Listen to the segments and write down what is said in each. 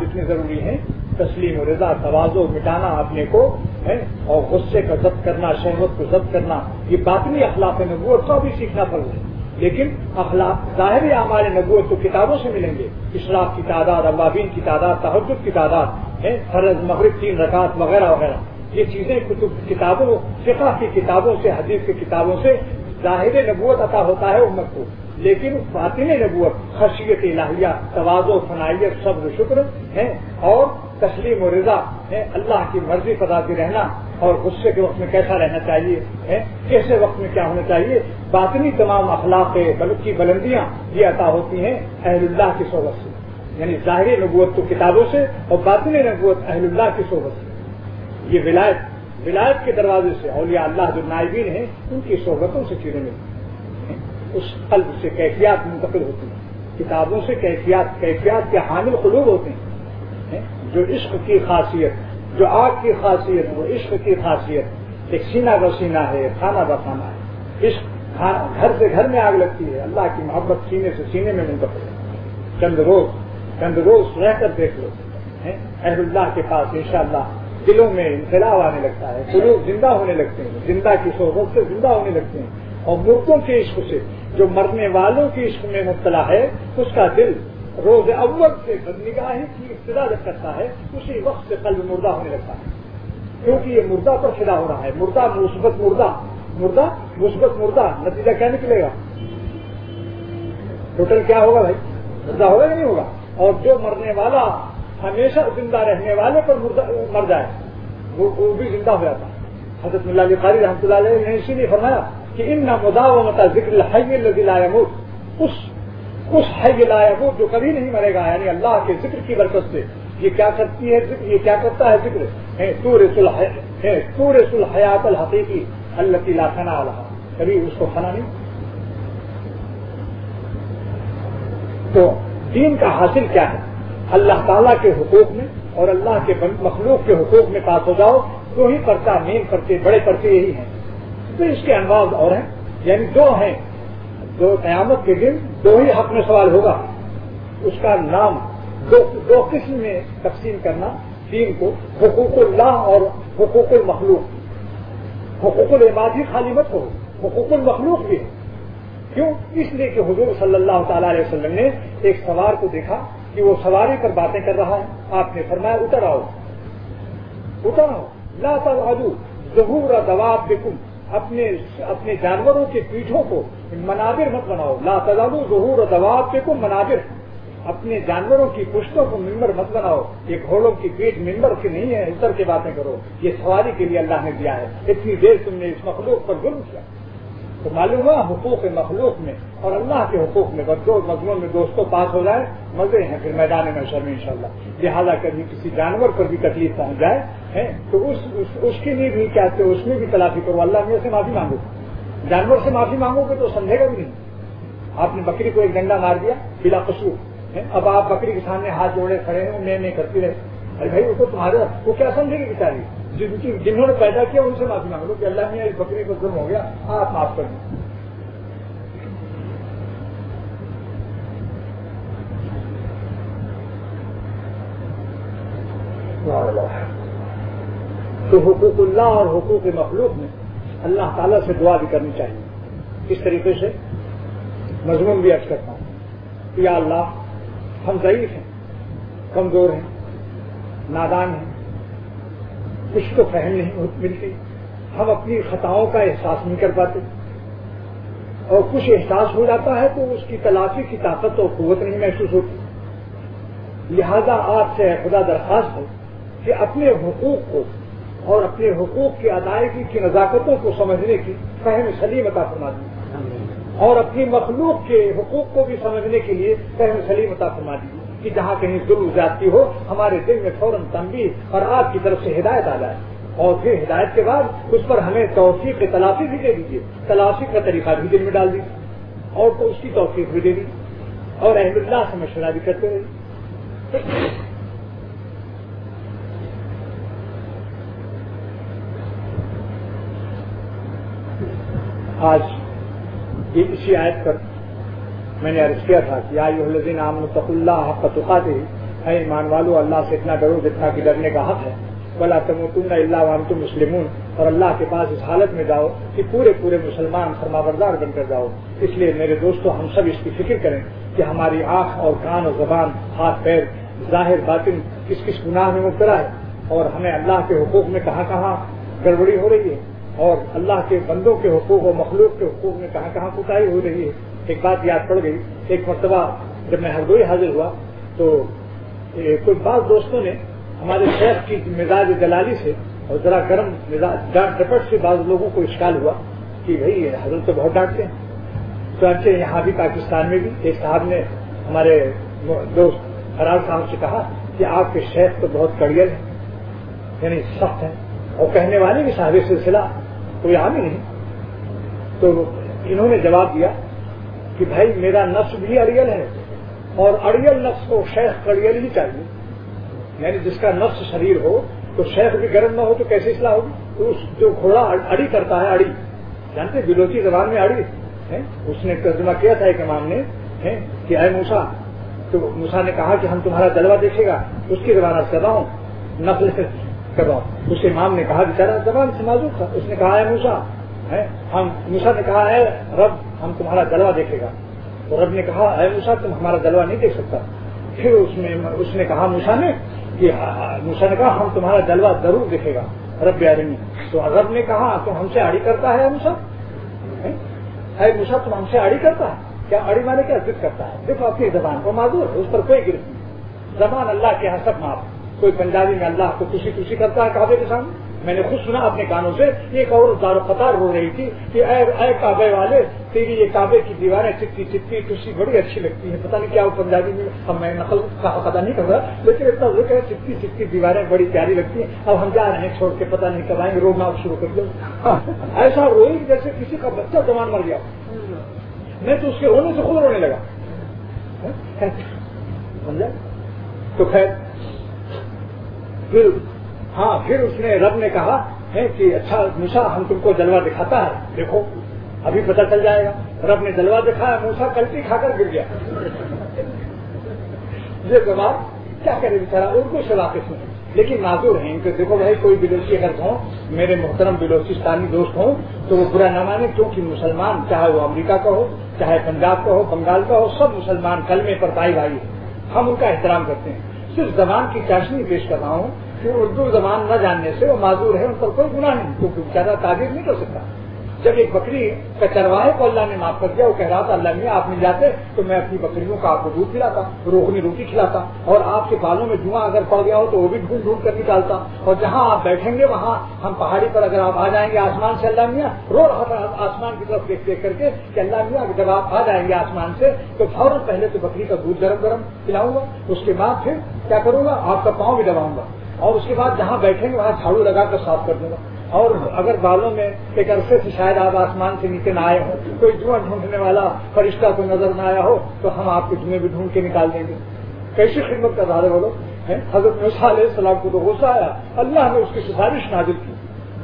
جتنے ضروری ہیں تسلیم و رضا توازو مٹانا اپنے کو، ہے، اور غصے کا ضبط کرنا، شہوت کو ضبط کرنا، یہ باطنی اخلاق نبوت کا بھی سیکھنا فرض ہے۔ لیکن اخلاق ظاہری ہمارے نبوت تو کتابوں سے ملیں گے۔ اشراق کی تعداد، ابابین کی تعداد، تحجد کی تعداد، ہے، فرض، مغرب، تین رکعت، وغیرہ وغیرہ۔ یہ چیزیں کتب، کتابوں، فقہ کی کتابوں سے، حدیث کی کتابوں سے ظاہر نبوت عطا ہوتا ہے امت کو۔ لیکن فاطم نبوت، خشیت الہیہ تواز و فنائیت صبر شکر ہے اور تسلیم و رضا ہے اللہ کی مرضی پر راضی رہنا اور غصے کے وقت میں کیسا رہنا چاہیے کیسے وقت میں کیا ہونا چاہیے؟ باطنی تمام اخلاق کی بلندیاں یہ عطا ہوتی ہیں اہل اللہ کی صحبت سے۔ یعنی ظاہری نبوت تو کتابوں سے اور باطنی نبوت اہل اللہ کی صحبت سے۔ یہ ولایت ولایت کے دروازے سے اولیاء اللہ جو نائبین ہیں، ان کی صحبتوں سے چیزیں ملتی ہیں۔ اس قلب سے کیفیات منتقل ہوتی ہیں۔ کتابوں سے کیفیات کیفیات کے حامل قلوب ہوتے ہیں۔ جو عشق کی خاصیت، جو آگ کی خاصیت، وہ عشق کی خاصیت۔ ایک سینہ سینہ ہے کھانا بسانا ہے۔ عشق گھر سے گھر میں آگ لگتی ہے۔ اللہ کی محبت سینے سے سینے میں منتقل ہے۔ چند روز چند روز رہ کر دیکھ لو۔ اہل اللہ کے پاس انشاءاللہ دلوں میں انقلاب آنے لگتا ہے قلوب زندہ ہونے لگتے ہیں، زندہ کی صحبت سے زندہ ہونے لگتے ہیں۔ اور مردوں کے عشق سے، جو مرنے والوں کے عشق میں مبتلا ہے، اس کا دل روز اول سے بدنگاہی کی ابتدا جب کرتا ہے، اسی وقت سے قلب مردہ ہونے لگتا ہے۔ کیونکہ یہ مردہ پر فدا ہو رہا ہے۔ مردہ مثبت مردہ مردہ مثبت مردہ، نتیجہ کیا نکلے گا؟ ٹوٹل کیا ہوگا بھائی؟ مردہ ہوگا یا نہیں ہوگا؟ اور جو مرنے والا ہمیشہ زندہ رہنے والے پر مر جائے وہ بھی زندہ ہو جاتا۔ حضرت اللہ علیہ قاری رحمۃ اللہ علیہ نے اسی لیے فرمایا کہ ان نہ مدا و متا ذکر اس اس حی لا جو کبھی نہیں مرے گا یعنی اللہ کے ذکر کی برکت سے۔ یہ کیا کرتی ہے ذکر یہ کیا کرتا ہے ذکر؟ سور الحیات الحقیقی اللہ کی لاخنا اللہ کبھی اس کو کھانا نہیں۔ تو دین کا حاصل کیا ہے؟ اللہ تعالیٰ کے حقوق میں اور اللہ کے مخلوق کے حقوق میں پاس ہو جاؤ، تو ہی پرچہ، مین پرچے، بڑے پرچے یہی ہیں۔ تو اس کے انداز اور ہیں۔ یعنی دو ہیں۔ دو قیامت کے دن دو ہی حق میں سوال ہوگا۔ اس کا نام دو دو قسم میں تقسیم کرنا دین کو حقوق اللہ اور حقوق المخلوق۔ حقوق العباد ہی خالی مت ہو، حقوق المخلوق بھی۔ ہے کیوں؟ اس لیے کہ حضور صلی اللہ تعالی علیہ وسلم نے ایک سوار کو دیکھا۔ کہ وہ سواری پر باتیں کر رہا ہے۔ آپ نے فرمایا، اتر آؤ۔ اتر آؤ۔ لا تل ظہور دواب بکم اپنے اپنے جانوروں کے پیٹھوں کو منابر مت بناؤ۔ لا تزالو ظہور دواب کے منابر اپنے جانوروں کی پشتوں کو ممبر مت بناؤ۔ یہ گھوڑوں کی پیٹ ممبر کی نہیں ہے۔ اتر کے باتیں کرو۔ یہ سواری کے لیے اللہ نے دیا ہے۔ اتنی دیر تم نے اس مخلوق پر ظلم کیا۔ تو معلوم ہوا حقوق مخلوق میں اور اللہ کے حقوق میں بدو مضمون میں دوستوں پاس ہو جائے، مزے ہیں پھر میدان میں شرم ان شاء اللہ لہٰذا کبھی کسی جانور پر بھی تکلیف پہنچ جائے تو اس کے لیے بھی کیا اس میں بھی تلافی کرو۔ اللہ میں سے معافی مانگو۔ جانور سے معافی مانگو گے تو سمجھے گا بھی نہیں۔ آپ نے بکری کو ایک ڈنڈا مار دیا بلا قصور اب آپ بکری کے سامنے ہاتھ جوڑے کھڑے ہیں میں نہیں کرتی رہے۔ ارے بھائی اس کو تمہارے وہ کیا سمجھے گی بیچاری؟ جن کی جنہوں نے پیدا کیا ان سے معافی مانگ لو کہ اللہ نے بکری کو ظلم ہو گیا آپ معاف کر دیں تو حقوق اللہ اور حقوق مخلوق میں اللہ تعالیٰ سے دعا بھی کرنی چاہیے۔ اس طریقے سے مضمون بھی عرض کرتا ہوں یا اللہ، ہم ضعیف ہیں، کمزور ہیں نادان ہیں کچھ تو فہم نہیں ملتی ہم اپنی خطاؤں کا احساس نہیں کر پاتے۔ اور کچھ احساس ہو جاتا ہے تو اس کی تلافی کی طاقت اور قوت نہیں محسوس ہوتی۔ لہذا آپ سے خدا درخواست ہے کہ اپنے حقوق کو اور اپنے حقوق کی ادائیگی کی نزاکتوں کو سمجھنے کی فہم سلیم عطا فرما دی اور اپنی مخلوق کے حقوق کو بھی سمجھنے کے لیے فہم سلیم عطا فرما دی کہ جہاں کہیں ظلم زیادتی ہو، ہمارے دل میں فوراً تنبی اور آپ کی طرف سے ہدایت آ جائے۔ اور پھر ہدایت کے بعد اس پر ہمیں توفیق تلافی بھی دے دیجیے تلافی کا طریقہ بھی دل میں ڈال دیجیے اور تو اس کی توفیق بھی دے دی اور احمد اللہ سے مشورہ بھی کرتے رہے آج یہ اسی آیت پر میں نے عرض کیا تھا کہ آئی الدین عام تق اللہ حق تقاتے اے ایمان والو، اللہ سے اتنا ڈرو جتنا کہ ڈرنے کا حق ہے۔ بلا تم تم اللہ وان تم مسلمون۔ اور اللہ کے پاس اس حالت میں جاؤ کہ پورے پورے مسلمان فرما بردار بن کر جاؤ۔ اس لیے میرے دوستوں ہم سب اس کی فکر کریں کہ ہماری آنکھ اور کان اور زبان، ہاتھ پیر، ظاہر باطن، کس کس گناہ میں مبتلا ہے۔ اور ہمیں اللہ کے حقوق میں کہاں کہاں گڑبڑی ہو رہی ہے۔ اور اللہ کے بندوں کے حقوق اور مخلوق کے حقوق میں کہاں کہاں کوتاہی ہو رہی ہے۔ ایک بات یاد پڑ گئی، ایک مرتبہ جب میں ہردوئی حاضر ہوا تو کوئی بعض دوستوں نے ہمارے شیخ کی مزاج دلالی سے اور ذرا گرم مزاج ڈانٹ ڈپٹ سے بعض لوگوں کو اشکال ہوا کہ بھائی حضرت تو بہت ڈانٹتے ہیں۔ تو اچھے یہاں بھی پاکستان میں بھی ایک صاحب نے ہمارے دوست فراز صاحب سے کہا کہ آپ کے شیخ تو بہت کڑیل ہے یعنی سخت ہے اور کہنے والے بھی صاحب سلسلہ کوئی عام ہی نہیں۔ تو انہوں نے جواب دیا کہ بھائی میرا نفس بھی اڑیل ہے اور اڑیل نفس کو شیخ کڑیل ہی چاہیے۔ یعنی جس کا نفس شریر ہو، تو شیخ بھی گرم نہ ہو تو کیسے اصلاح ہوگی؟ تو جو گھوڑا اڑی کرتا ہے، اڑی۔ جانتے بلوچی زبان میں اڑی؟ اس نے ترجمہ کیا تھا ایک امام نے کہ اے موسا تو موسا نے کہا کہ ہم تمہارا جلوہ دیکھے گا، اس کی زبان کر رہا ہوں نفل کر رہا ہوں اس امام نے کہا بیچارا زبان سے معذور تھا۔ اس نے کہا ہے موسا ہم موسا نے کہا ہے رب، ہم تمہارا جلوہ دیکھے گا. تو رب نے کہا، اے موسا تم ہمارا جلوہ نہیں دیکھ سکتا. پھر اس میں اس نے کہا موسا نے کہ ہاں, ہاں. موسا نے کہا، ہم تمہارا جلوہ ضرور دیکھے گا رب عالمی تو رب نے کہا، تو ہم سے اڑی کرتا ہے موسا اے موسا تم ہم سے اڑی کرتا ہے؟ کیا اڑی مانے کیا ضد کرتا ہے؟ دیکھو اپنی زبان کو معذور ہے، اس پر کوئی گرفت نہیں۔ زبان اللہ کے یہاں سب معاف۔ کوئی پنجابی میں اللہ کو خوشی خوشی کرتا ہے کعبے کے سامنے؟ میں نے خود سنا اپنے کانوں سے ایک اور دار قطار رو رہی تھی کہ اے اے کعبے والے تیری یہ کعبے کی دیواریں چپتی چپتی خوشی بڑی اچھی لگتی ہیں۔ پتہ نہیں کیا وہ پنجابی میں اب میں نقل کا پتہ نہیں کر رہا لیکن اتنا ذکر ہے چپتی چپتی دیواریں بڑی پیاری لگتی ہیں۔ اب ہم جا رہے ہیں چھوڑ کے پتہ نہیں کب آئیں گے رونا شروع کر دیا ایسا روئی جیسے کسی کا بچہ زمان مر گیا میں تو اس کے رونے سے خود رونے لگا۔ سمجھا؟ تو خیر۔ پھر ہاں پھر اس نے رب نے کہا ہے کہ اچھا موسا ہم تم کو جلوہ دکھاتا ہے۔ دیکھو، ابھی پتہ چل جائے گا۔ رب نے جلوہ دکھایا موسا کلٹی کھا کر گر گیا۔ یہ جواب کیا کرے بیچارا اردو سے واقف میں لیکن معذور ہیں کہ دیکھو بھائی، کوئی بلوچی اگر ہوں، میرے محترم بلوچستانی دوست ہوں، تو وہ برا نہ مانے، کیونکہ مسلمان چاہے وہ امریکہ کا ہو، چاہے پنجاب کا ہو، بنگال کا ہو، سب مسلمان کلمے پر پائی بھائی ہم ان کا احترام کرتے ہیں۔ صرف زبان کی چاشنی پیش کر رہا ہوں کہ اردو زبان نہ جاننے سے وہ معذور ہے ان پر کوئی گناہ نہیں، کیونکہ بیچارہ تعبیر نہیں کر سکتا۔ جب ایک بکری کا چرواہے کو اللہ نے معاف کر دیا، وہ کہہ رہا تھا، اللہ میں آپ مل جاتے، تو میں اپنی بکریوں کو آپ کو دودھ کھلاتا روغنی روٹی کھلاتا، اور آپ کے بالوں میں دھواں اگر پڑ گیا ہو، تو وہ بھی ڈھونڈ ڈھونڈ کر نکالتا۔ اور جہاں آپ بیٹھیں گے، وہاں ہم پہاڑی پر اگر آپ آ جائیں گے آسمان سے، اللہ میاں، رو رہا تھا آسمان کی طرف دیکھ دیکھ کر کے کہ اللہ میاں جب آپ آ جائیں گے آسمان سے، تو فوراً پہلے تو بکری کا دودھ گرم گرم پلاؤں گا، اس کے بعد پھر کیا کروں گا؟ آپ کا پاؤں بھی دباؤں گا۔ اور اس کے بعد جہاں بیٹھیں گے، وہاں جھاڑو لگا کر صاف کر دوں گا۔ اور اگر بالوں میں ایک عرصے سے شاید آپ آسمان سے نیچے نہ آئے ہوں، کوئی دھواں ڈھونڈنے والا فرشتہ کو نظر نہ آیا ہو، تو ہم آپ کے دھویں بھی ڈھونڈ کے نکال دیں گے۔ کیسی خدمت کر رہے بولو حضرت نسا علیہ السلام کو تو غصہ آیا۔ اللہ نے اس کی سفارش نازل کی۔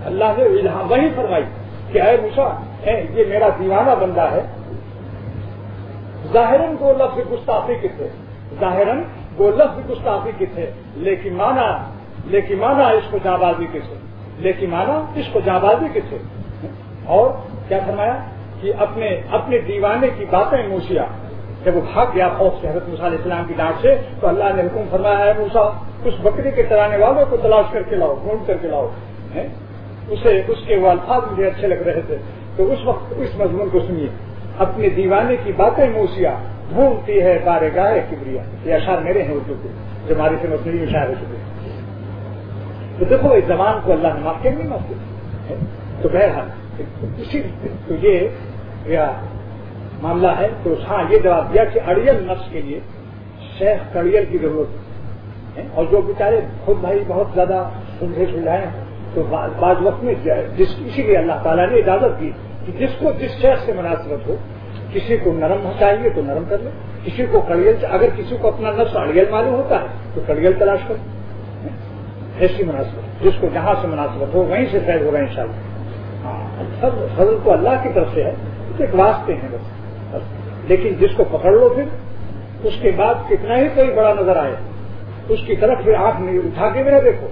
اللہ نے وہی فرمائی کہ اے موسا یہ میرا دیوانہ بندہ ہے۔ ظاہراً کو لفظ گستافی کے تھے۔ ظاہراً وہ لفظ گستافی کے تھے، لیکن مانا لیکن مانا اس کو جابازی کے تھے لیکن مانا اس کو جابازی کے تھے اور کیا فرمایا کہ اپنے اپنے دیوانے کی باتیں موسیا جب وہ بھاگ گیا خوف سے حضرت علیہ السلام کی ڈانٹ سے، تو اللہ نے حکم فرمایا ہے موسا اس بکری کے چلانے والوں کو تلاش کر کے لاؤ، ڈھونڈ کر کے لاؤ اسے، اس کے وہ الفاظ مجھے اچھے لگ رہے تھے، تو اس وقت، اس مضمون کو سنیے۔ اپنے دیوانے کی باتیں موسیا ڈھونڈتی ہے بارے گاہ کبریا یہ اشار میرے ہیں اردو کے، جو ہماری سے مصنوعی میں ہو چکے تو دیکھو، اس زبان کو اللہ نے معاف کیا، نہیں معاف تو بہرحال، اسی تو یہ معاملہ ہے۔ تو ہاں یہ جواب دیا کہ اڑیل نفس کے لیے شیخ کڑیل کی ضرورت ہے۔ اور جو بیچارے خود بھائی بہت زیادہ سلجھے سلجھائے تو بعض وقت میں جس، اسی لیے اللہ تعالیٰ نے اجازت کی کہ جس کو جس شیخ سے مناسبت ہو، کسی کو نرم چاہیے تو نرم کر لے، کسی کو کڑیل اگر کسی کو اپنا نفس اڑیل معلوم ہوتا ہے، تو کڑیل تلاش کر ایسی مناسبت، جس کو جہاں سے مناسبت ہو، وہیں سے فیض ہوگا ان شاء اللہ فضل ہاں، کو اللہ کی طرف سے ہے ایک واسطے ہیں بس۔ لیکن جس کو پکڑ لو پھر، اس کے بعد کتنا ہی کوئی بڑا نظر آئے، اس کی طرف پھر آنکھ اٹھا کے میرا دیکھو۔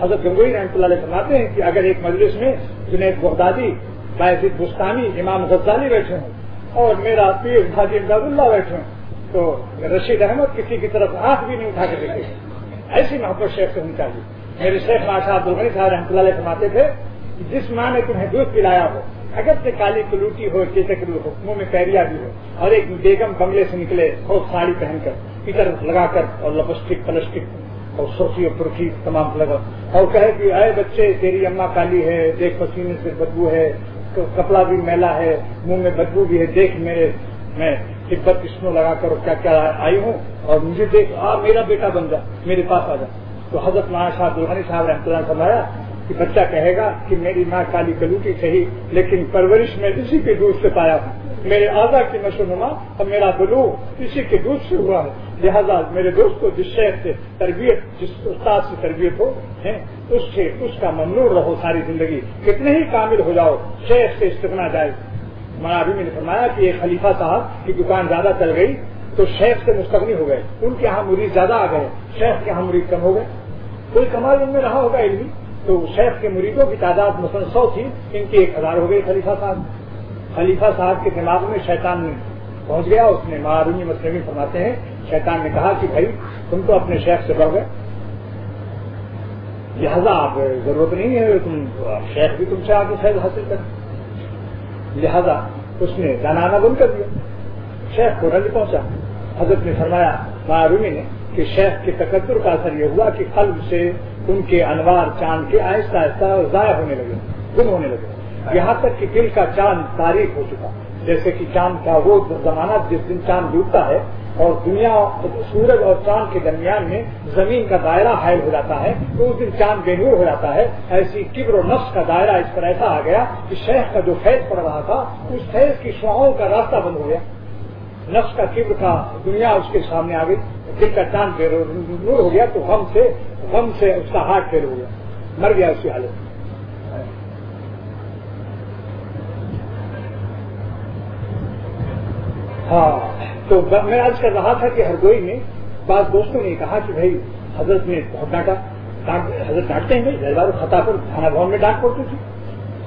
حضرت گنگوئی رحمۃ اللہ علیہ فرماتے ہیں کہ اگر ایک مجلس میں جنید بغدادی، باعث بستانی امام غزالی بیٹھے ہوں، اور میرا پیر حاجی امداد اللہ بیٹھے ہوں، تو رشید احمد کسی کی طرف آنکھ بھی نہیں اٹھا کے دیکھے۔ ایسی محبت شیخ سے ہونی چاہیے میرے شیخ بادشاہ عبدالغنی صاحب رحمۃ اللہ علیہ فرماتے تھے جس ماں نے تمہیں دودھ پلایا ہو، اگر سے کالی کلوٹی ہو چیچکلو ہو منہ میں پیریا بھی ہو، اور ایک بیگم بنگلے سے نکلے، خوب ساڑی پہن کر پیٹر لگا کر، اور لپسٹک، پلسٹک، اور سوفی اور پرفی تمام لگا۔ اور کہے کہ اے بچے، تیری اما کالی ہے، دیکھ پسینے سے بدبو ہے کپڑا بھی میلا ہے، منہ میں بدبو بھی ہے، دیکھ میرے میں تبت اسنو لگا کر کیا کیا آئی ہوں اور مجھے دیکھ، آ، میرا بیٹا بن جا، میرے پاس آ جا۔ تو حضرت مہا صاحب دلہنی صاحب رحمۃ اللہ فرمایا کہ بچہ کہے گا کہ میری ماں کالی کلوٹی صحیح لیکن پرورش میں اسی کے دودھ سے پایا ہوں۔ میرے آزا کی نشو نما اور میرا بلو اسی کے دودھ سے ہوا ہے۔ لہذا میرے دوست کو جس شہر سے تربیت، جس استاد سے تربیت ہو اس سے، اس کا ممنوع رہو ساری زندگی۔ کتنے ہی کامل ہو جاؤ، شہر سے استغنا جائے۔ نے فرمایا کہ ایک خلیفہ صاحب کی دکان زیادہ چل گئی تو شیخ سے مستغنی ہو گئے۔ ان کے یہاں مرید زیادہ آ گئے۔ شیخ کے یہاں مرید کم ہو گئے۔ کوئی کمال ان میں رہا ہوگا علمی؟ تو شیخ کے مریدوں کی تعداد مثلاً سو تھی، ان کی ایک ہزار ہو گئی خلیفہ صاحب۔ خلیفہ صاحب کے دماغ میں شیطان پہنچ گیا۔ اس نے معرومی مسلم فرماتے ہیں۔ شیطان نے کہا کہ بھائی، تم تو اپنے شیخ سے بڑھ گئے۔ لہذا آپ ضرورت نہیں ہے تم شیخ بھی تم سے آگے فیض حاصل کر لہذا اس نے جانانا بند کر دیا۔ شیخ کو رنج پہنچا۔ حضرت نے فرمایا معرومی نے کہ شیخ کے تقدر کا اثر یہ ہوا کہ قلب سے ان کے انوار چاند کے آہستہ آہستہ ضائع ہونے لگے، گم ہونے لگے۔ یہاں تک کہ دل کا چاند تاریخ ہو چکا۔ جیسے کہ چاند کا وہ زمانہ جس دن چاند ڈوبتا ہے اور دنیا سورج اور چاند کے درمیان میں زمین کا دائرہ حائل ہو جاتا ہے، تو اس دن چاند بے نور ہو جاتا ہے۔ ایسی کبر و نفس کا دائرہ اس پر ایسا آ گیا کہ شیخ کا جو فیض پڑ رہا تھا، اس فیض کی شعاؤں کا راستہ بند ہو گیا۔ نفس کا کبر کا دنیا اس کے سامنے آ گئی۔ دل کا چاند بے نور ہو گیا تو غم سے غم سے اس کا ہارٹ فیل ہو گیا۔ مر گیا اسی حالت۔ ہاں۔ تو میں آج کر رہا تھا کہ ہردوئی میں بعض دوستوں نے کہا کہ بھائی، حضرت نے بہت ڈانٹا۔ حضرت ڈانٹتے ہیں بھائی ہزار خطا پر تھانہ بھون میں ڈانٹ پڑتی تھی۔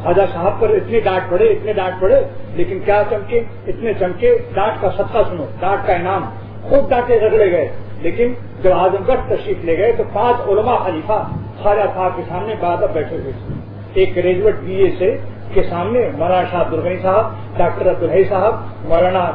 خواجہ صاحب پر اتنے ڈانٹ پڑے، اتنے ڈانٹ پڑے، لیکن کیا چمکے؟ اتنے چمکے، ڈانٹ کا سطح سنو، ڈانٹ کا انعام۔ خوب ڈانٹے رگڑے گئے، لیکن جب اعظم گڑھ تشریف لے گئے تو پانچ علماء خلیفہ خواجہ صاحب کے سامنے بعد بیٹھے ہوئے تھے۔ ایک گریجویٹ بی اے سے کے سامنے مولانا شاہ درگنی صاحب، ڈاکٹر عبدالحی صاحب، مولانا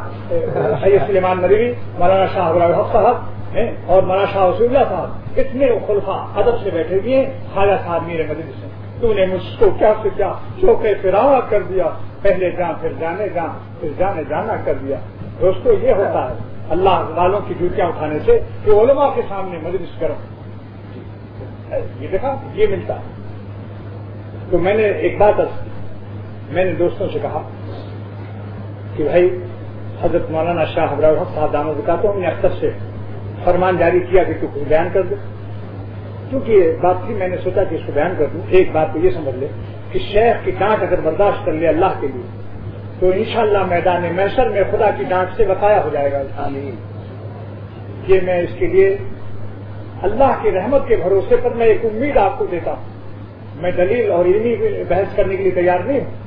سید سلیمان ندوی مولانا شاہ الحق صاحب اور مولانا شاہ وسیع اللہ صاحب، اتنے خلفا ادب سے بیٹھے ہوئے ہیں، خواجہ صاحب میرے مدد سے تو نے مجھ کو کیا سے کیا؟ چوکے پھراوا کر دیا، پہلے جان، پھر جانے جان، پھر جانے جانا کر دیا۔ دوستو، یہ ہوتا ہے اللہ والوں کی جوتیاں اٹھانے سے کہ علماء کے سامنے مجلس کرو۔ جی، یہ دیکھا، یہ ملتا ہے۔ تو میں نے ایک بات میں نے دوستوں سے کہا کہ بھائی حضرت مولانا شاہ ابراہ صاحب داموں دکھاتا ہوں نے اختر سے فرمان جاری کیا کہ تو کچھ بیان کر دو کیونکہ یہ بات تھی میں نے سوچا کہ اس کو بیان کر دوں۔ ایک بات تو یہ سمجھ لے کہ شیخ کی ڈانٹ اگر برداشت کر لے اللہ کے لیے تو انشاءاللہ میدان میسر میں خدا کی ڈانٹ سے بقایا ہو جائے گا۔ یہ میں اس کے لیے اللہ کی رحمت کے بھروسے پر میں ایک امید آپ کو دیتا ہوں۔ میں دلیل اور علمی بحث کرنے کے لیے تیار نہیں ہوں۔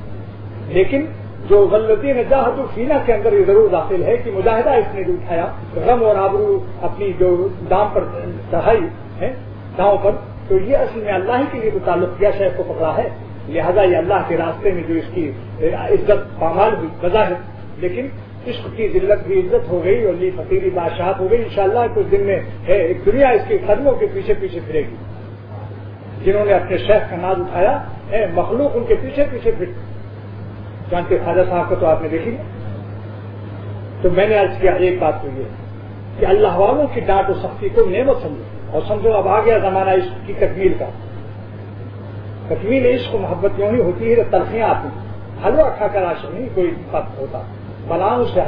لیکن جو غلطی نجاحت الفینا کے اندر یہ ضرور داخل ہے کہ مجاہدہ اس نے جو اٹھایا، غم اور آبرو اپنی جو دام پر چڑھائی ہے، داؤں پر، تو یہ اصل میں اللہ ہی کے لیے تو تعلق کیا شہر کو پکڑا ہے؟ لہذا یہ اللہ کے راستے میں جو اس کی عزت، پامال ہوئی وجہ ہے لیکن عشق کی ذلت بھی عزت ہو گئی اور لی فقیری بادشاہت ہو گئی۔ انشاءاللہ کچھ دن میں ہے، ایک دنیا اس کے قدموں کے پیچھے پیچھے پھرے گی۔ جنہوں نے اپنے شیخ کا ناز اٹھایا ہے مخلوق ان کے پیچھے پیچھے پھر۔ جانتے خواجہ صاحب کو تو آپ نے دیکھی تو میں نے آج کیا، ایک بات تو یہ کہ اللہ والوں کی ڈانٹ و سختی کو نعمت سمجھو۔ اور سمجھو، اب آ گیا زمانہ عشق کی تکمیل کا۔ تکمیل عشق و محبت یوں ہی ہوتی ہے تلخیاں آتی حلوہ کھا کر عاشق نہیں، کوئی بات ہوتا۔ بلاؤں سے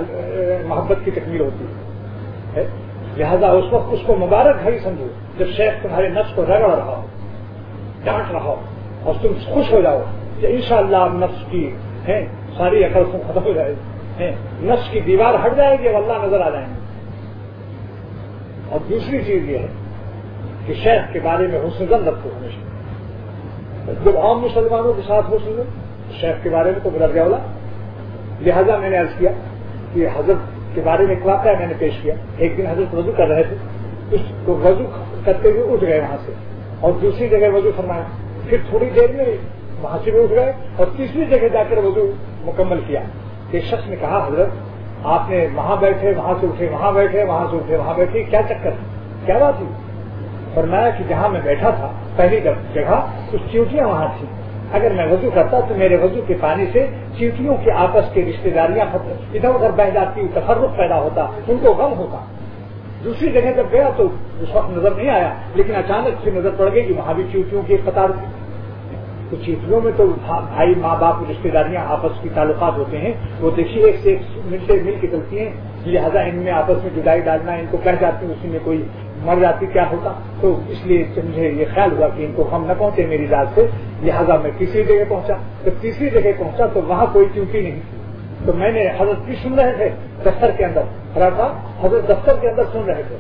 محبت کی تکمیل ہوتی ہے۔ لہذا اس وقت اس کو مبارک گھڑی سمجھو۔ جب شیخ تمہارے نفس کو رگڑ رہا ہو، ڈانٹ رہا ہو اور تم خوش ہو جاؤ کہ ان شاء اللہ نفس کی ہے ساری عقل سے ختم ہو جائے گی۔ نفس کی دیوار ہٹ جائے گی اللہ نظر آ جائیں گے۔ اور دوسری چیز یہ ہے کہ شیخ کے بارے میں حسن زن رکھو ہمیشہ۔ جب عام مسلمانوں کے ساتھ حسن زن شیخ کے بارے میں تو میرا اولا لہذا میں نے عرض کیا کہ حضرت کے بارے میں ایک واقعہ میں نے پیش کیا۔ ایک دن حضرت وضو کر رہے تھے۔ اس کو وضو کرتے ہوئے اٹھ گئے وہاں سے۔ اور دوسری جگہ وضو فرمایا۔ پھر تھوڑی دیر میں وہاں سے بھی اٹھ گئے اور تیسری جگہ جا کر وضو مکمل کیا۔ ایک شخص نے کہا، حضرت، آپ نے وہاں بیٹھے، وہاں سے اٹھے، وہاں بیٹھے، وہاں سے اٹھے، وہاں بیٹھے، کیا چکر؟ کیا بات تھی؟ فرمایا کہ جہاں میں بیٹھا تھا، پہلی جگہ کچھ چیوٹیاں وہاں تھیں۔ اگر میں وضو کرتا تو میرے وضو کے پانی سے چیٹیوں کے آپس کی رشتے داریاں ادھر ادھر بہ جاتی، تفرق پیدا ہوتا، ان کو غم ہوتا۔ دوسری جگہ جب گیا تو اس وقت نظر نہیں آیا، لیکن اچانک سے نظر پڑ گئی کہ وہاں بھی چیوٹیوں کی قطار تھی۔ تو چیٹیوں میں تو بھائی ماں باپ رشتے داریاں آپس کی تعلقات ہوتے ہیں، وہ دیکھیے ایک سے ایک ملتے مل کے چلتی ہیں، لہٰذا ان میں آپس میں جدائی ڈالنا، ان کو کہہ جاتی ہیں اسی میں کوئی مر جاتی، کیا ہوتا؟ تو اس لیے مجھے یہ خیال ہوا کہ ان کو ہم نہ پہنچے میری رات سے، لہٰذا میں تیسری جگہ پہنچا۔ جب تیسری جگہ پہنچا تو وہاں کوئی چونکی نہیں تھی۔ تو میں نے حضرت بھی سن رہے تھے دفتر کے اندر۔ رہا حضرت دفتر کے اندر سن رہے تھے۔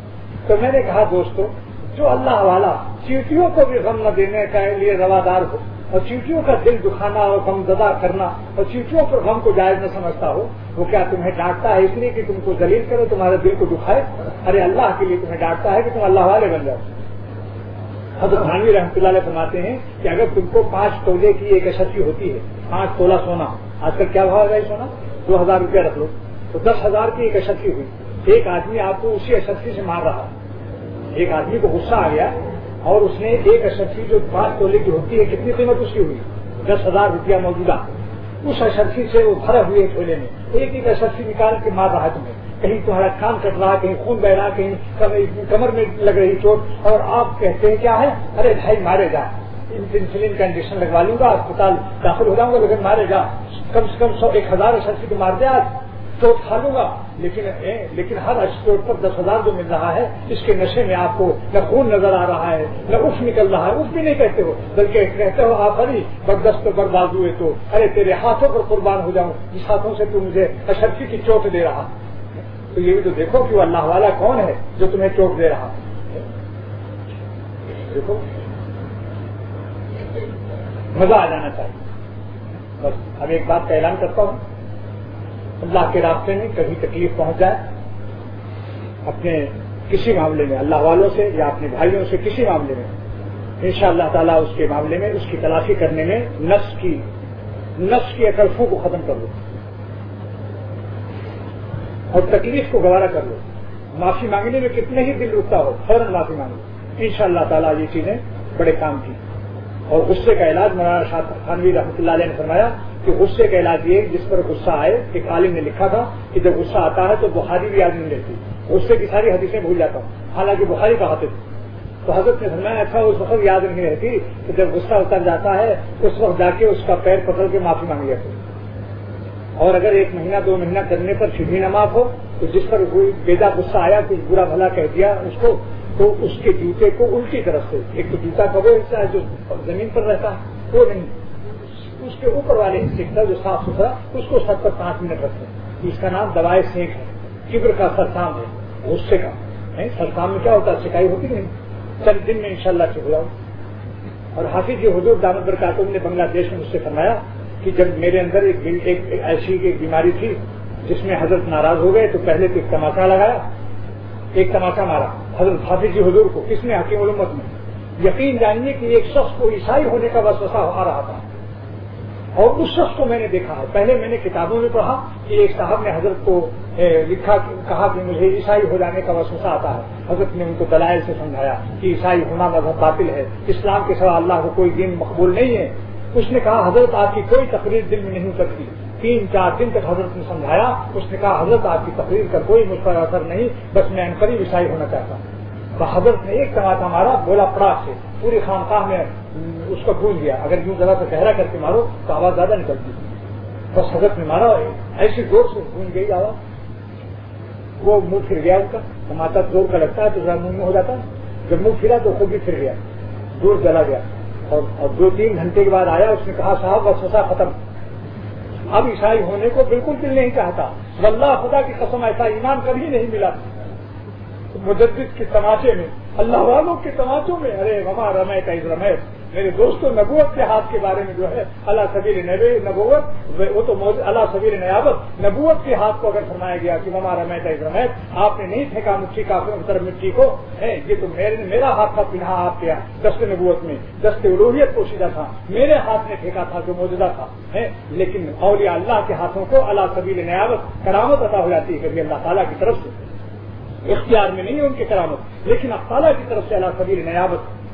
تو میں نے کہا دوستو، جو اللہ والا چیٹیوں کو بھی غم نہ دینے کے لیے روادار ہو اور چیٹیوں کا دل دکھانا اور غم زدہ کرنا اور چیٹیوں پر غم کو جائز نہ سمجھتا ہو، وہ کیا تمہیں ڈانٹتا ہے اس لیے کہ تم کو دلیل کرو تمہارے دل کو دکھائے؟ ارے اللہ کے لیے تمہیں ڈانٹتا ہے کہ تم اللہ والے بن جاؤ۔ حضرت خانوی رحمۃ اللہ علیہ فرماتے ہیں کہ اگر تم کو پانچ تولے کی ایک اشرفی ہوتی ہے، پانچ تولہ سونا، آج کل کیا بھاؤ ہے سونا؟ دو ہزار روپیہ رکھ لو۔ تو دس ہزار کی ایک اشرفی ہوئی۔ ایک آدمی آپ کو اسی اشرفی سے مار رہا ایک آدمی کو غصہ آ گیا اور اس نے ایک اشرفی جو پانچ تولے کی ہوتی ہے، کتنی قیمت اس کی ہوئی؟ دس ہزار روپیہ موجودہ۔ اس اشرفی سے وہ بھرے ہوئے تھولے میں، ایک ایک اشرفی نکال کے مار رہا تمہیں۔ کہیں تمہارا کام کٹ رہا کہیں خون بہ رہا کہیں کمر میں لگ رہی چوٹ۔ اور آپ کہتے ہیں، کیا ہے؟ ارے بھائی، مارے جا۔ انسولین کا انجیکشن لگوا لوں گا اسپتال داخل ہو جاؤں گا، لیکن مارے جا۔ کم سے کم سو ایک ہزار اشرفی کو مار دے آج چوٹ کھا لوں گا۔ لیکن لیکن ہر چوٹ پر دس ہزار جو مل رہا ہے، اس کے نشے میں آپ کو نہ خون نظر آ رہا ہے، نہ اٹھ نکل رہا ہے، اٹھ بھی نہیں کہتے ہو، بلکہ کہتے ہو آپ ارے بردست برباد ہوئے تو۔ ارے، تیرے ہاتھوں پر قربان ہو جاؤں، جس ہاتھوں سے تو مجھے اشرفی کی چوٹ دے رہا۔ تو یہ بھی تو دیکھو کہ وہ اللہ والا کون ہے جو تمہیں چوٹ دے رہا۔ دیکھو۔ مزہ آ جانا چاہیے۔ بس، اب ایک بات کا اعلان کرتا ہوں۔ اللہ کے راستے میں کبھی تکلیف پہنچ جائے، اپنے کسی معاملے میں، اللہ والوں سے یا اپنے بھائیوں سے کسی معاملے میں ان شاء اللہ تعالیٰ اس کے معاملے میں، اس کی تلاشی کرنے میں نفس کی نفس کی اکلفوں کو ختم کر لو اور تکلیف کو گوارا کر لو معافی مانگنے میں کتنے ہی دل رکتا ہو، فوراً معافی مانگو۔ ان شاء اللہ تعالیٰ یہ چیزیں بڑے کام کی۔ اور غصے کا علاج مولانا شاہ خانوی رحمۃ اللہ علیہ نے فرمایا کہ غصے کا علاج یہ جس پر غصہ آئے، ایک عالم نے لکھا تھا کہ جب غصہ آتا ہے تو بخاری بھی یاد نہیں رہتی غصے کی ساری حدیثیں بھول جاتا ہوں۔ حالانکہ بخاری کا حافظ تو حضرت نے فرمایا اچھا اس وقت یاد نہیں رہتی کہ جب غصہ اتر جاتا ہے، اس وقت جا کے اس کا پیر پکڑ کے معافی مانگ لیا۔ اور اگر ایک مہینہ، دو مہینہ کرنے پر پھر بھی نہ معاف ہو، تو جس پر کوئی بیدا غصہ آیا کچھ برا بھلا کہہ دیا اس کو، تو اس کے جوتے کو الٹی طرف سے، ایک تو جوتا کا وہ حصہ ہے جو زمین پر رہتا ہے، وہ نہیں۔ اس کے اوپر والے حصے کا جو صاف ستھرا، اس کو سب پر پانچ منٹ رکھتے ہیں۔ اس کا نام دوائے سینک ہے۔ کبر کا سرسام ہے۔ غصے کا۔ سرسام میں کیا ہوتا ہے؟ سکائی ہوتی نہیں۔ چند دن میں انشاءاللہ شاء اللہ جاؤ۔ اور حافظ جی حضور دامد برکاتم نے بنگلہ دیش میں مجھ سے فرمایا کہ جب میرے اندر ایک ایک ایسی ایک بیماری تھی جس میں حضرت ناراض ہو گئے تو پہلے تو ایک تماشا لگایا۔ ایک تماشا مارا۔ حضرت حافظ جی حضور کو، کس نے؟ حکیم علومت میں یقین جانیے کہ ایک شخص کو عیسائی ہونے کا وسوسہ آ رہا تھا۔ اور اس شخص کو میں نے دیکھا۔ ہے پہلے میں نے کتابوں میں پڑھا کہ ایک صاحب نے حضرت کو لکھا کہا کہ مجھے عیسائی ہو جانے کا وسوسہ آتا ہے۔ حضرت نے ان کو دلائل سے سمجھایا کہ عیسائی ہونا مذہب باطل ہے۔ اسلام کے سوا اللہ کو کوئی دین مقبول نہیں ہے۔ اس نے کہا، حضرت آپ کی کوئی تقریر دل میں نہیں اترتی۔ تین، چار دن تک حضرت نے سمجھایا۔ اس نے کہا، حضرت آپ کی تقریر کا کوئی مجھ پر اثر نہیں، بس میں انقریب عیسائی ہونا چاہتا ہوں۔ حضرت نے ایک ٹماٹا مارا بولا پڑا سے، پوری خانقاہ میں اس کو بھول گیا۔ اگر یوں ذرا سے گہرا کر کے مارو تو آواز زیادہ نکلتی۔ بس حضرت نے مارا ایسی زور سے بھول گئی آواز۔ وہ منہ پھر گیا ان کا۔ ٹماٹر زور کا لگتا ہے تو ذرا منہ میں ہو جاتا جب منہ پھرا تو خود بھی پھر گیا۔ دور چلا گیا۔ اور دو تین گھنٹے کے بعد آیا، اس نے کہا، صاحب، بس سسا ختم۔ اب عیسائی ہونے کو بالکل دل نہیں چاہتا۔ واللہ خدا کی قسم ایسا ایمان کبھی نہیں ملا۔ مجدد کے تماچے میں، اللہ والوں کے تماچوں میں، ارے، وما رمے کا رمیت۔ میرے دوستوں نبوت کے ہاتھ کے بارے میں جو ہے، اللہ سبیر نبوت، وہ تو اللہ سبیر نیابت، نبوت کے ہاتھ کو اگر فرمایا گیا کہ ہمارا میں رمیت، آپ نے نہیں پھینکا مٹھی کا طرف مٹی کو یہ تو میرا ہاتھ تھا پنہا آپ کیا؟ دست نبوت میں، دست الوحیت پوشیدہ تھا۔ میرے ہاتھ نے پھینکا تھا جو موجودہ تھا لیکن اولیاء اللہ کے ہاتھوں کو اللہ سبیر نیابت، کرامت عطا ہو جاتی ہے کبھی اللہ تعالیٰ کی طرف سے۔ اختیار میں نہیں ہے ان کی کرامت۔ لیکن اب تعالیٰ کی طرف سے اللہ سبیر نیابت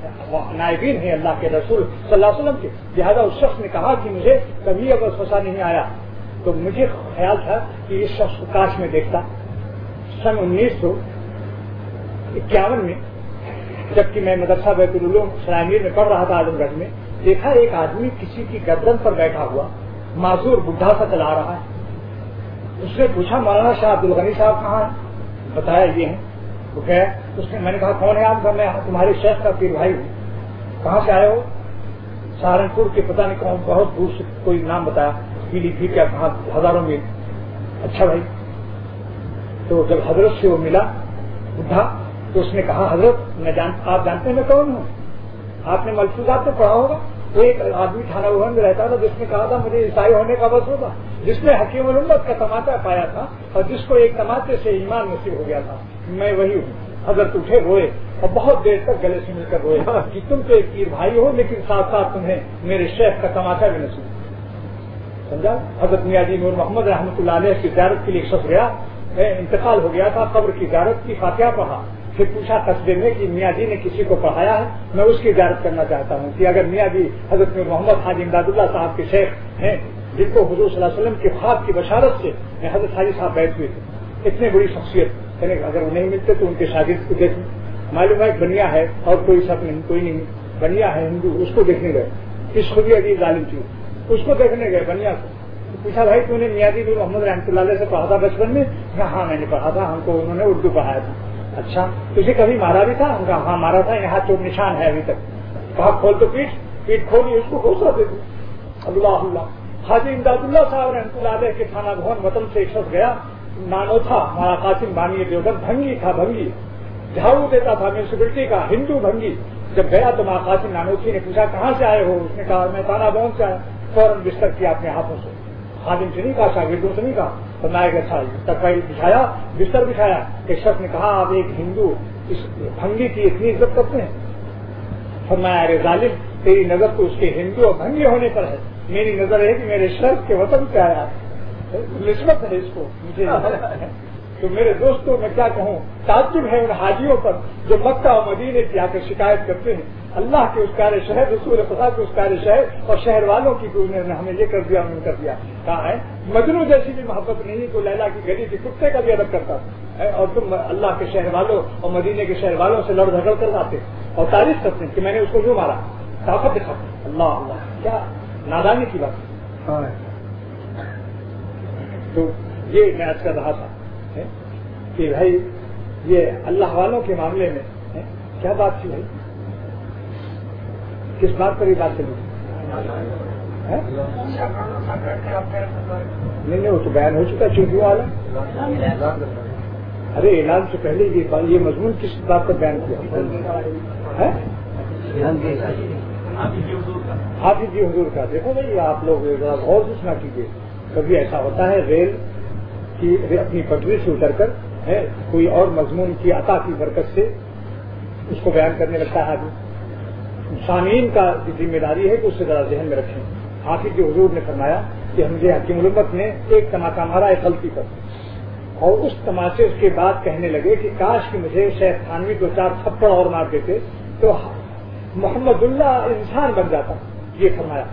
نائبین ہیں اللہ کے رسول صلی اللہ علیہ وسلم کے۔ لہٰذا اس شخص نے کہا کہ مجھے کبھی اب فسا نہیں آیا۔ تو مجھے خیال تھا کہ اس شخص کو کاش میں دیکھتا۔ سن انیس سو اکیاون میں جبکہ میں مدرسہ بیت العلوم سلامیر میں پڑھ رہا تھا اعظم گڑھ میں، دیکھا ایک آدمی کسی کی گردن پر بیٹھا ہوا، معذور بڈھا سا چلا رہا ہے۔ اس نے پوچھا، مولانا شاہ عبد الغنی صاحب کہاں بتایا یہ ہیں۔ تو کہ اس نے میں نے کہا، کون ہے آپ؟ کا میں تمہارے شیخ کا پیر بھائی ہوں۔ کہاں سے آئے ہو؟ سہارنپور کے پتہ نہیں کون، بہت دور سے کوئی نام بتایا۔ پیلی تھی کیا کہاں ہزاروں میل۔ اچھا بھائی۔ تو جب حضرت سے وہ ملا بڈھا تو اس نے کہا، حضرت، میں جان، آپ جانتے ہیں میں کون ہوں؟ آپ نے ملفوظات پڑھا ہوگا۔ ایک آدمی تھانہ بھون میں رہتا تھا، جس نے کہا تھا مجھے عیسائی ہونے کا بس ہوگا جس نے حکیم الامت کا تماچا پایا تھا اور جس کو ایک تماچے سے ایمان نصیب ہو گیا تھا۔ میں وہی ہوں۔ حضرت اٹھے روئے اور بہت دیر تک گلے سے مل کر روئے کہ تم تو ایک پیر بھائی ہو، لیکن ساتھ ساتھ تمہیں میرے شیخ کا تماچا بھی نصیب سمجھا؟ حضرت میاجی نور محمد رحمۃ اللہ علیہ کی زیارت کے لیے شخص گیا۔ انتقال ہو گیا تھا، قبر کی زیارت کی فاتحہ پڑھا۔ پھر پوچھا قصبے میں کہ میاں جی نے کسی کو پڑھایا ہے؟ میں اس کی زیارت کرنا چاہتا ہوں کہ اگر میاں جی حضرت محمد حاجی امداد اللہ صاحب کے شیخ ہیں، جن کو حضور صلی اللہ علیہ وسلم کے خواب کی بشارت سے میں حضرت حاجی صاحب بیٹھ ہوئے تھے۔ اتنی بڑی شخصیت یعنی اگر وہ نہیں ملتے تو ان کے شاگرد کو دیکھیں۔ معلوم ہے بنیا ہے اور کوئی سب نہیں، کوئی نہیں۔ بنیا ہے ہندو، اس کو دیکھنے گئے۔ اس کو بھی عجیب ظالم تھی۔ اس کو دیکھنے گئے، بنیا کو۔ پوچھا، بھائی، تو نے میادی جی نور محمد رحمۃ اللہ علیہ سے پڑھا تھا بچپن میں؟ ہاں میں نے پڑھا تھا، ہم کو انہوں نے اردو پڑھایا تھا۔ اچھا تجھے کبھی مارا بھی تھا؟ ہم کہا ہاں مارا تھا، یہاں چوٹ نشان ہے ابھی تک۔ کہا، کھول تو پیٹ پیٹ کھولی، اس کو گھوسا دے دوں اللہ اللہ۔ حاجی امداد اللہ صاحب رحمۃ اللہ علیہ کے تھانہ بھون وطن سے ایک شخص گیا، نانو تھا ہمارا قاسم بانی دیوبند، بھنگی تھا، بھنگی۔ جھاڑو دیتا تھا میونسپلٹی کا ہندو بھنگی۔ جب گیا تو ماں قاسم نانوتھی نے پوچھا، کہاں سے آئے ہو؟ اس نے کہا میں تانا بہن سے آیا فوراً بستر کیا اپنے ہاتھوں سے۔ خادم سے نہیں کہا، شاگردوں سے نہیں کہا اچھا، تو میں اچھا بستر بچھایا بستر بچھایا ایک شخص نے کہا، آپ ایک ہندو اس بھنگی کی اتنی عزت کرتے ہیں؟ فرمایا، ارے ظالم، تیری نظر تو اس کے ہندو اور بھنگی ہونے پر ہے۔ میری نظر ہے کہ میرے شرط کے وطن پہ آیا نسبت ہے اس کو، مجھے۔ تو میرے دوستوں میں کیا کہوں؟ تعجب ہے ان حاجیوں پر جو مکہ اور مدینے کی آ کر شکایت کرتے ہیں۔ اللہ کے اس کار شہر رسول خدا کے اس کار شہر اور شہر والوں کی انہوں نے ہمیں یہ کر دیا انہوں نے کر دیا۔ کہا ہے؟ مجنو جیسی بھی محبت نہیں تو لیلا کی گلی کی کتے کا بھی ادب کرتا۔ تھا اور تم اللہ کے شہر والوں اور مدینے کے شہر والوں سے لڑ جھگڑ کر جاتے۔ اور تعریف کرتے ہیں کہ میں نے اس کو جو مارا۔ طاقت دکھا اللہ اللہ کیا نادانی کی بات۔ تو یہ میں آج کر رہا تھا۔ کہ بھائی یہ اللہ والوں کے معاملے میں کیا بات تھی بھائی؟ کس بات پر یہ بات چلی نہیں نہیں، وہ تو بیان ہو چکا چونکہ والا ارے، اعلان سے پہلے یہ مضمون کس بات پر بیان کیا؟ حافظ جی حضور کا۔ دیکھو بھائی، آپ لوگ غور سے سنا کیجیے کبھی ایسا ہوتا ہے ریل کی اپنی پٹری سے اتر کر کوئی اور مضمون کی عطا کی برکت سے اس کو بیان کرنے لگتا ہے آدمی۔ سامعین کا ذمہ داری ہے کہ اس سے ذرا ذہن میں رکھیں۔ حافظ کے حضور نے فرمایا کہ مجھے حکیم علمت نے ایک تماچا مارا ایک غلطی پر۔ اور اس تماچے کے بعد کہنے لگے کہ کاش کہ مجھے شیخ خانوی دو چار تھپڑ اور مار دیتے تو محمد اللہ انسان بن جاتا، یہ فرمایا۔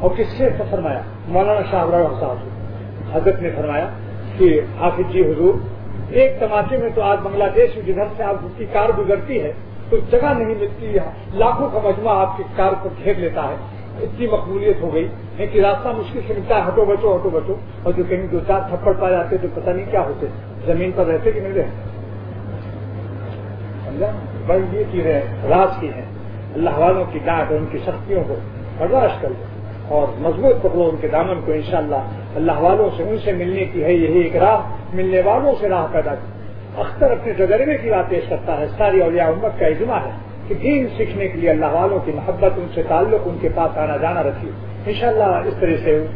اور کس سے فرمایا؟ مولانا شاہ صاحب حضرت نے فرمایا کہ حافظ جی حضور ایک تماچے میں تو آج بنگلہ دیش میں جدھر سے آپ کی کار گزرتی ہے تو جگہ نہیں ملتی ہے لاکھوں کا مجموعہ آپ کی کار کو گھیر لیتا ہے۔ اتنی مقبولیت ہو گئی ہے کہ راستہ مشکل سے ملتا ہے۔ ہٹو بچو ہٹو بچو۔ اور جو کہیں دو چار تھپڑ پا جاتے تو پتہ نہیں کیا ہوتے۔ زمین پر رہتے کہ نہیں رہتے؟ سمجھا؟ بس یہ چیزیں راز کی ہیں۔ اللہ والوں کی ڈانٹ اور ان کی شکتیوں کو برداشت کر لو اور مضبوط پکڑو ان کے دامن کو انشاءاللہ اللہ والوں سے ان سے ملنے کی ہے یہی ایک راہ، ملنے والوں سے راہ پیدا کی۔ اختر اپنے تجربے کی بات پیش کرتا ہے، ساری اولیاء امت کا اجماع ہے کہ دین سیکھنے کے لیے اللہ والوں کی محبت، ان سے تعلق، ان کے پاس آنا جانا رکھی انشاءاللہ اس طرح سے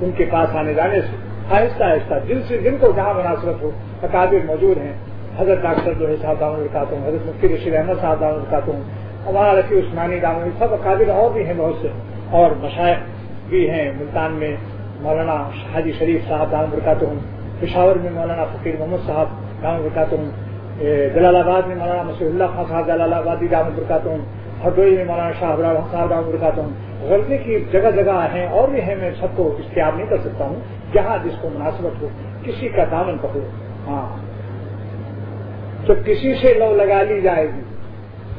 ان کے پاس آنے جانے سے آہستہ آہستہ، جن سے، جن کو جہاں مناسبت ہو اکادر موجود ہیں۔ حضرت ڈاکٹر جو ہے، صاحب دامن لکھاتا ہوں، حضرت مفتی رشید احمد صاحب دامن لکھاتا ہوں، ہمارا رفیع عثمانی دامن، سب اکادر اور بھی ہیں بہت سے۔ اور مشائق بھی ہیں ملتان میں مولانا حاجی شریف صاحب دامن برکات ہوں پشاور میں مولانا فقیر محمد صاحب دامن برکات ہوں جلال آباد میں مولانا مسیح اللہ خان صاحب، جلال آبادی دامن برکات ہوں ہردوئی میں مولانا شاہ صاحب دامن برکات ہوں غلطی کی جگہ جگہ ہیں اور بھی ہیں، میں سب کو اختیار نہیں کر سکتا ہوں، جہاں جس کو مناسبت ہو، کسی کا دامن پکڑو۔ ہاں۔ جب کسی سے لو لگا لی جائے گی،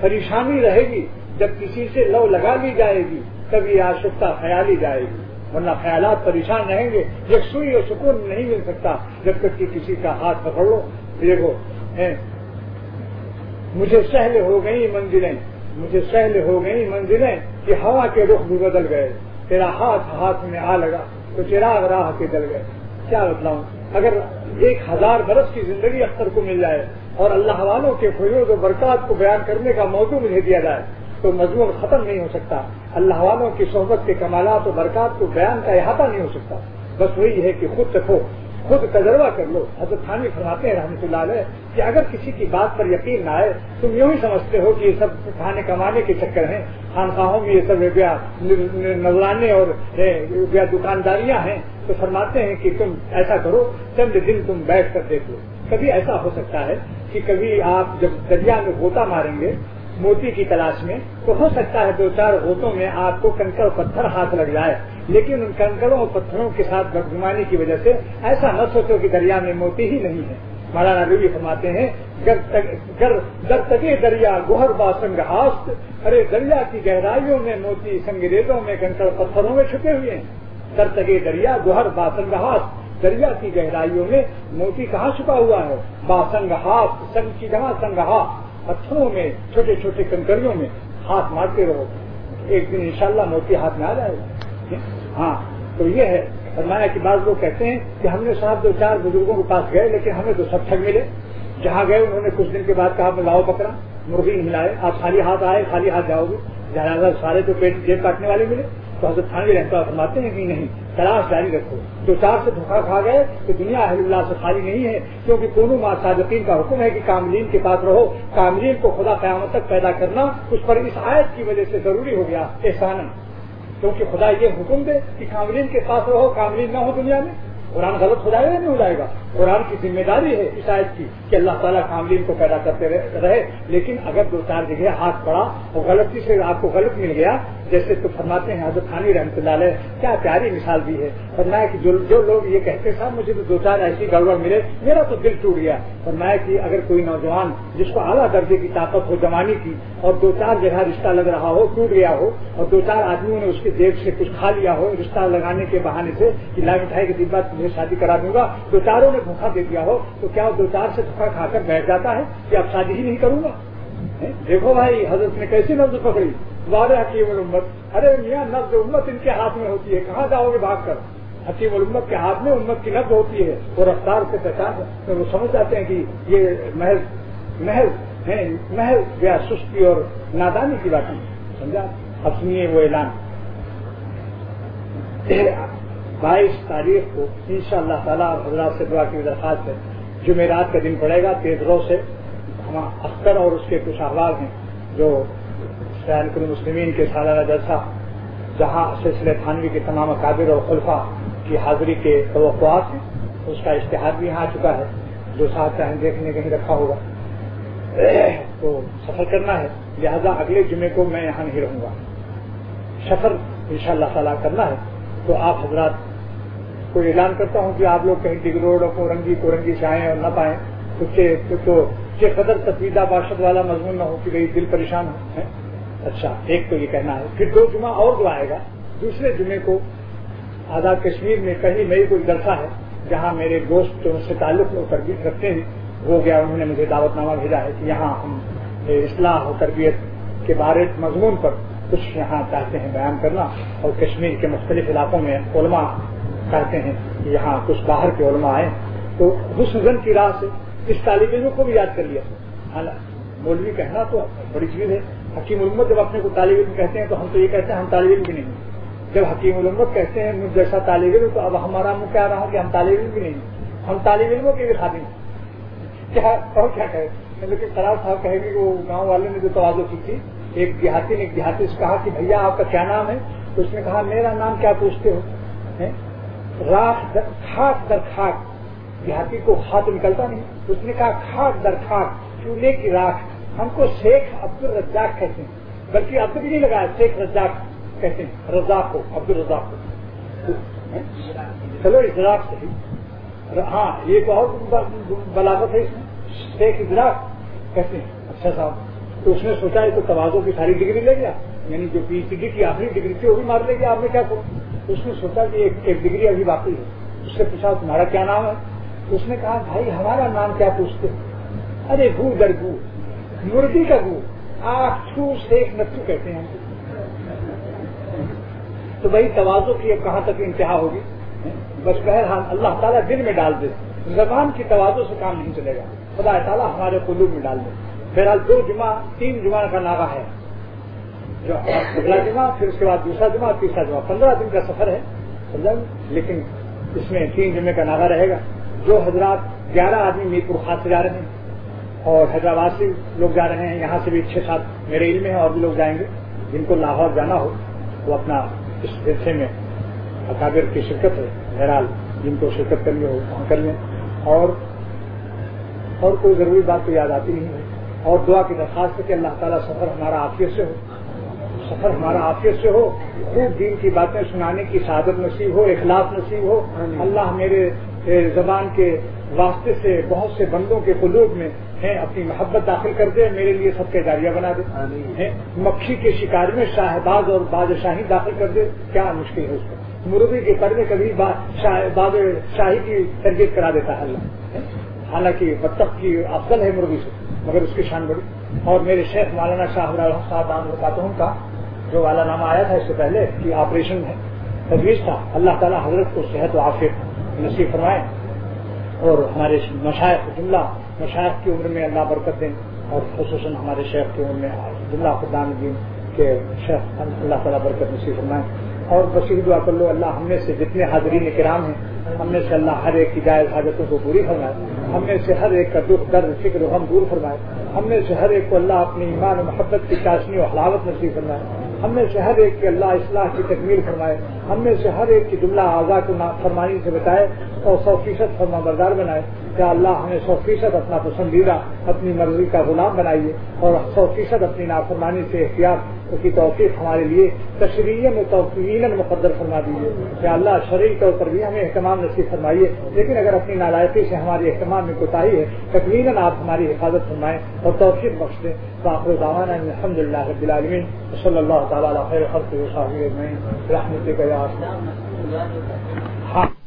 پریشانی رہے گی، جب کسی سے لو لگا لی جائے گی تب یہ آشکتا خیالی جائے گی، ورنہ خیالات پریشان رہیں گے یکسوئی اور سکون نہیں مل سکتا جب تک کہ کسی کا ہاتھ پکڑ لو۔ دیکھو مجھے سہل ہو گئی منزلیں، مجھے سہل ہو گئی منزلیں کہ ہوا کے رخ بھی بدل گئے۔ تیرا ہاتھ ہاتھ میں آ لگا تو چراغ راہ کے جل گئے۔ کیا بتلاؤں؟ اگر ایک ہزار برس کی زندگی اختر کو مل جائے اور اللہ والوں کے فیوز و برکات کو بیان کرنے کا موضوع مجھے دیا جائے تو مضمون ختم نہیں ہو سکتا۔ اللہ والوں کی صحبت کے کمالات و برکات کو بیان کا احاطہ نہیں ہو سکتا۔ بس وہی ہے کہ خود رکھو خود تجربہ کر لو۔ حضرت خانی فرماتے ہیں رحمۃ اللہ علیہ کہ اگر کسی کی بات پر یقین نہ آئے، تم یوں ہی سمجھتے ہو کہ یہ سب کھانے کمانے کے چکر ہیں۔ خانخواہوں میں یہ سب نظرانے اور دکانداریاں ہیں۔ تو فرماتے ہیں کہ تم ایسا کرو، چند دن تم بیٹھ کر دیکھ لو۔ کبھی ایسا ہو سکتا ہے کہ کبھی آپ جب دریا میں گوتا ماریں گے موتی کی تلاش میں، تو ہو سکتا ہے دو چار غوطوں میں آپ کو کنکڑ پتھر ہاتھ لگ جائے۔ لیکن ان کنکڑوں اور پتھروں کے ساتھ بدگمانی کی وجہ سے ایسا نہ سوچو کہ دریا میں موتی ہی نہیں ہے۔ مولانا روی فرماتے ہیں در تگے دریا گوہر باسنگ ہاست۔ ارے دریا کی گہرائیوں میں موتی سنگریزوں میں کنکڑ پتھروں میں چھپے ہوئے ہیں۔ در تگے دریا گوہر باسنگ ہاست۔ دریا کی گہرائیوں میں موتی کہاں چھپا ہوا ہے؟ باسنگ ہاست، سنگ کی جہاں سنگہا۔ پتھروں میں، چھوٹے چھوٹے کنکریوں میں ہاتھ مارتے رہو۔ ایک دن انشاءاللہ موتی ہاتھ میں آ جائے۔ گا ہاں تو یہ ہے۔ فرمایا کہ بعض لوگ کہتے ہیں کہ ہم نے صاحب دو چار بزرگوں کے پاس گئے، لیکن ہمیں تو سب ٹھگ ملے۔ جہاں گئے انہوں نے کچھ دن کے بعد کہا میں لاؤ پکڑا۔ مرغی ملائے آپ خالی ہاتھ آئے، خالی ہاتھ جاؤ گے۔ جہاں سارے تو پیٹ جیب کاٹنے والے ملے، تو حضرت تھانے رہتا فرماتے ہیں کہ نہیں، تلاش جاری رکھو۔ دو چار سے دھوکا کھا گئے، تو دنیا اہل اللہ سے خالی نہیں ہے، کیونکہ کونوں ماں صادقین کا حکم ہے کہ کاملین کے پاس رہو۔ کاملین کو خدا قیامت تک پیدا کرنا اس پر اس آیت کی وجہ سے ضروری ہو گیا احسان کیونکہ خدا یہ حکم دے کہ کاملین کے پاس رہو، کاملین نہ ہو دنیا میں۔ قرآن غلط ہو جائے گا نہیں ہو جائے گا؟ قرآن کی ذمہ داری ہے اس آیت کی کہ اللہ تعالیٰ کاملین کو پیدا کرتے رہے۔ لیکن اگر دو چار جگہ ہاتھ پڑا اور غلطی سے آپ کو غلط مل گیا۔ جیسے تو فرماتے ہیں حضرت خانی رحمۃ اللہ علیہ، کیا پیاری مثال دی ہے۔ فرمایا کہ جو جو لوگ یہ کہتے صاحب، مجھے تو دو چار ایسی گڑبڑ ملے، میرا تو دل ٹوٹ گیا۔ فرمایا کہ اگر کوئی نوجوان جس کو اعلیٰ درجے کی طاقت ہو، جوانی کی، اور دو چار جگہ رشتہ لگ رہا ہو، ٹوٹ گیا ہو، اور دو چار آدمیوں نے اس کے دیکھ سے کچھ کھا لیا ہو، رشتہ لگانے کے بہانے سے، کہ لائی مٹھائی کے دن بعد تمہیں شادی کرا دوں گا، دو چاروں نے دھوکھا دے دیا ہو، تو کیا دو چار سے دھوکھا کھا کر بیٹھ جاتا ہے؟ کہ اب شادی ہی نہیں کروں گا؟ دیکھو بھائی، حضرت نے کیسی نبز پکڑی؟ وعدہ حکیم الامت۔ ارے میاں نبز امت ان کے ہاتھ میں ہوتی ہے، کہاں جاؤ گے بھاگ کر؟ حکیم الامت کے ہاتھ میں امت کی نبز ہوتی ہے، وہ رفتار سے پہچان تو وہ سمجھ جاتے ہیں کہ یہ محض محض ہے محض یا سستی اور نادانی کی باتیں، سمجھا؟ اب سنیے وہ اعلان۔ بائیس تاریخ کو ان شاء اللہ تعالیٰ اور حضرات سے دعا کی درخواست ہے۔ جمعرات کا دن پڑے گا، تیز رو سے اختر اور اس کے کچھ احباب ہیں جو سیانکل مسلمین کے سالانہ جلسہ جہاں سلسلے تھانوی کے تمام اکابر اور خلفا کی حاضری کے توقعات ہیں، اس کا اشتہار بھی یہاں آ چکا ہے۔ جو ساتھ چاہیں دیکھنے کہیں رکھا ہوگا۔ تو سفر کرنا ہے، لہذا اگلے جمعے کو میں یہاں نہیں رہوں گا۔ سفر ان شاء اللہ تعالیٰ کرنا ہے۔ تو آپ حضرات کو اعلان کرتا ہوں کہ آپ لوگ کہیں ڈگ روڈ اور کورنگی کورنگی سے آئیں اور نہ پائیں، تو قدر تفیدہ باشد والا مضمون نہ ہو کہ بھائی دل پریشان ہو اچھا ایک تو یہ کہنا ہے۔ پھر دو جمعہ اور جو آئے گا۔ دوسرے جمعے کو آزاد کشمیر میں کہیں میری کوئی جلسہ ہے، جہاں میرے دوست جو ان سے تعلق میں تربیت رکھتے ہیں، وہ گیا، انہوں نے مجھے دعوت نامہ بھیجا ہے کہ یہاں ہم اصلاح و تربیت کے بارے مضمون پر کچھ یہاں چاہتے ہیں بیان کرنا اور کشمیر کے مختلف علاقوں میں علماء چاہتے ہیں کہ یہاں کچھ باہر کے علماء آئے تو حسن کی راہ سے اس طالب علم کو بھی یاد کر لیا۔ مولوی کہنا تو بڑی چیز ہے۔ حکیم علمت جب اپنے کو طالب علم کہتے ہیں تو ہم تو یہ کہتے ہیں ہم طالب علم بھی نہیں جب حکیم علمت کہتے ہیں مجھ جیسا طالب علم، تو اب ہمارا منہ کیا رہا کہ ہم طالب علم بھی نہیں ہم طالب علموں کے بھی خادم کیا اور کیا کہے؟ لیکن خراب صاحب کہے گی وہ گاؤں والے نے جو توازو کی تھی، ایک دیہاتی نے ایک دیہاتی سے کہا کہ بھیا، آپ کا کیا نام ہے؟ تو اس نے کہا، میرا نام کیا پوچھتے ہو؟ راک خاک در خاک دیہاتی کو ہاتھ نکلتا نہیں۔ اس نے کہا خاک در خاک چولہے کی راکھ۔ ہم کو شیخ عبد الرزاق کہتے ہیں، بلکہ عبد بھی نہیں لگایا، شیخ رزاق کہتے ہیں، رزاق کو عبد الرزاق کو۔ چلو اجراک صحیح۔ ہاں یہ بہت بلاغت ہے اس میں، شیخ اجراک کہتے ہیں اچھا صاحب۔ تو اس نے سوچا ہے تو توازوں کی ساری ڈگری لے گیا یعنی جو پی ایچ ڈی کی آخری ڈگری تھی وہ بھی مار لے گیا آپ نے کیا تو اس نے سوچا کہ ایک ڈگری ابھی باقی ہے۔ اس سے پوچھا، تمہارا کیا نام ہے؟ اس نے کہا، بھائی ہمارا نام کیا پوچھتے ارے گو در گو مرغی کا گو آخ چھو شیخ نتو کہتے ہیں تو بھائی توازو کی اب کہاں تک انتہا ہوگی؟ بس بہرحال اللہ تعالیٰ دل میں ڈال دے۔ زبان کی توازو سے کام نہیں چلے گا۔ خدا تعالیٰ ہمارے قلوب میں ڈال دے۔ بہرحال دو جمعہ، تین جمعہ کا ناغا ہے۔ جو اگلا جمعہ، پھر اس کے بعد دوسرا جمعہ، تیسرا جمعہ، پندرہ دن کا سفر ہے لیکن اس میں تین جمعے کا ناغا رہے گا، جو حضرات گیارہ آدمی میر پور خاص سے جا رہے ہیں، اور حیدرآباد سے لوگ جا رہے ہیں، یہاں سے بھی چھ سات میرے علم ہیں، اور بھی لوگ جائیں گے، جن کو لاہور جانا ہو، وہ اپنا اس جلسے میں اکابر کی شرکت ہے، بہرحال جن کو شرکت کرنی ہو، وہاں کر لیں۔ اور اور کوئی ضروری بات تو یاد آتی نہیں ہے۔ اور دعا کی درخواست کہ اللہ تعالیٰ سفر ہمارا آفیت سے ہو۔ سفر ہمارا آفیت سے ہو خوب دین کی باتیں سنانے کی سعادت نصیب ہو اخلاص نصیب ہو۔ اللہ میرے زبان کے واسطے سے بہت سے بندوں کے قلوب میں ہیں اپنی محبت داخل کر دے میرے لیے سب کے داریاں بنا دے۔ مکھی کے شکار میں شاہباز اور بادشاہی داخل کر دے۔ کیا مشکل ہے اس کو مرغی کے پر میں کبھی بادشاہی کی تربیت کرا دیتا ہے اللہ۔ حالانکہ بطخ کی افضل ہے مرغی سے مگر اس کی شان بڑی۔ اور میرے شیخ مولانا شاہ صاحب کا جو والا نامہ آیا تھا اس سے پہلے کہ آپریشن ہے، تجویز تھا۔ اللہ تعالیٰ حضرت کو صحت و عافیت نصیب فرمائے۔ اور ہمارے مشاعر جملہ مشاعر کی عمر میں اللہ برکت دیں اور خصوصاً ہمارے شیخ کی عمر میں جملہ خدان الدین کے شیخ اللہ تعالیٰ برکت نصیب فرمائیں اور بشیر دعا کر لو، اللہ ہم میں سے جتنے حاضرین کرام ہیں، ہم میں سے اللہ ہر ایک کی جائز حاجتوں کو پوری فرمائے۔ ہم میں سے ہر ایک کا دکھ، درد، فکر و ہم دور فرمائے۔ ہم میں سے ہر ایک کو اللہ اپنی ایمان و محبت کی چاشنی و حلاوت نصیب فرمائے۔ ہم میں سے ہر ایک کے اللہ اصلاح کی تکمیل فرمائے، ہم میں سے ہر ایک کی جملہ اعضا کو فرمانی سے بتائے اور سو فیصد فرما بردار بنائے۔ کیا اللہ، ہمیں سو فیصد اپنا پسندیدہ، اپنی مرضی کا غلام بنائیے اور سو فیصد اپنی نافرمانی سے احتیاط اس کی توفیق ہمارے لیے تشریح میں توقین مقدر فرما دیجیے۔ کیا اللہ شرعی طور پر بھی ہمیں اہتمام نصیب فرمائیے، لیکن اگر اپنی نالائقی سے ہماری اہتمام میں کوتاہی ہے تقریباً آپ ہماری حفاظت فرمائیں اور توفیق بخش دیں۔ تو دعوانا الحمد للہ رب العالمین صلی اللہ تعالیٰ خیر خرط رحمت کا ہاں۔